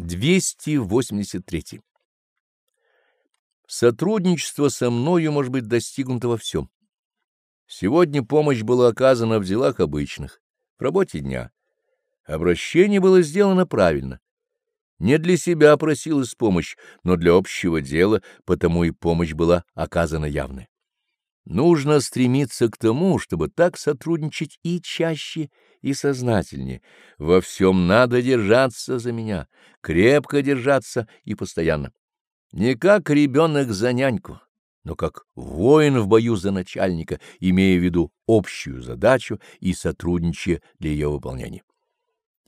283. Сотрудничество со мною может быть достигнуто во всем. Сегодня помощь была оказана в делах обычных, в работе дня. Обращение было сделано правильно. Не для себя просилась помощь, но для общего дела, потому и помощь была оказана явной. Нужно стремиться к тому, чтобы так сотрудничать и чаще, и сознательнее. Во всем надо держаться за меня, крепко держаться и постоянно. Не как ребенок за няньку, но как воин в бою за начальника, имея в виду общую задачу и сотрудничая для ее выполнения.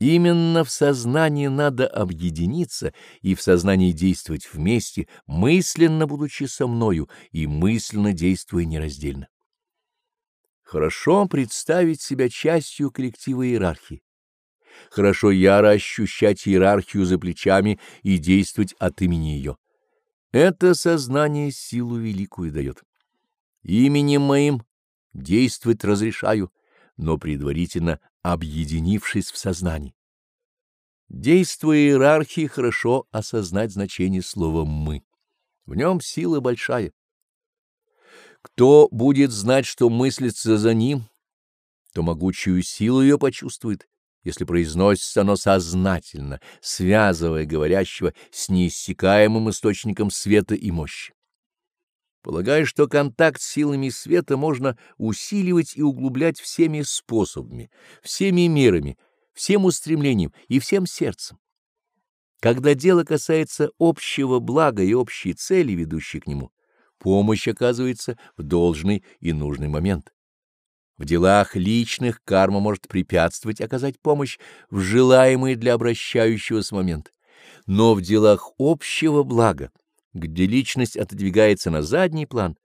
Именно в сознании надо объединиться и в сознании действовать вместе, мысленно будучи со мною и мысленно действуя нераздельно. Хорошо представить себя частью коллектива иерархии. Хорошо яро ощущать иерархию за плечами и действовать от имени ее. Это сознание силу великую дает. Именем моим действовать разрешаю, но предварительно объединившись в сознании. Действуя иерархии, хорошо осознать значение слова «мы». В нем сила большая. Кто будет знать, что мыслится за ним, то могучую силу ее почувствует, если произносится оно сознательно, связывая говорящего с неиссякаемым источником света и мощи. Полагаю, что контакт с силами света можно усиливать и углублять всеми способами, всеми мерами, всем устремлением и всем сердцем. Когда дело касается общего блага и общей цели, ведущей к нему, помощь оказывается в должный и нужный момент. В делах личных карма может препятствовать оказать помощь в желаемый для обращающегося момент, но в делах общего блага, где личность отодвигается на задний план,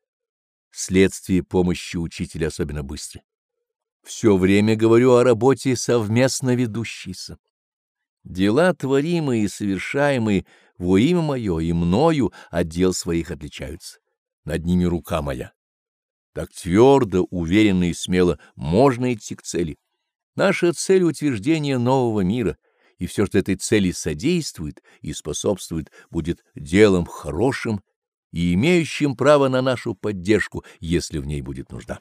следствие помощи учителя особенно быстры. Все время говорю о работе совместно ведущейся. Дела, творимые и совершаемые во имя мое и мною, отдел своих отличаются. Над ними рука моя. Так твердо, уверенно и смело можно идти к цели. Наша цель — утверждение нового мира, и все, что этой цели содействует и способствует, будет делом хорошим и имеющим право на нашу поддержку, если в ней будет нужда.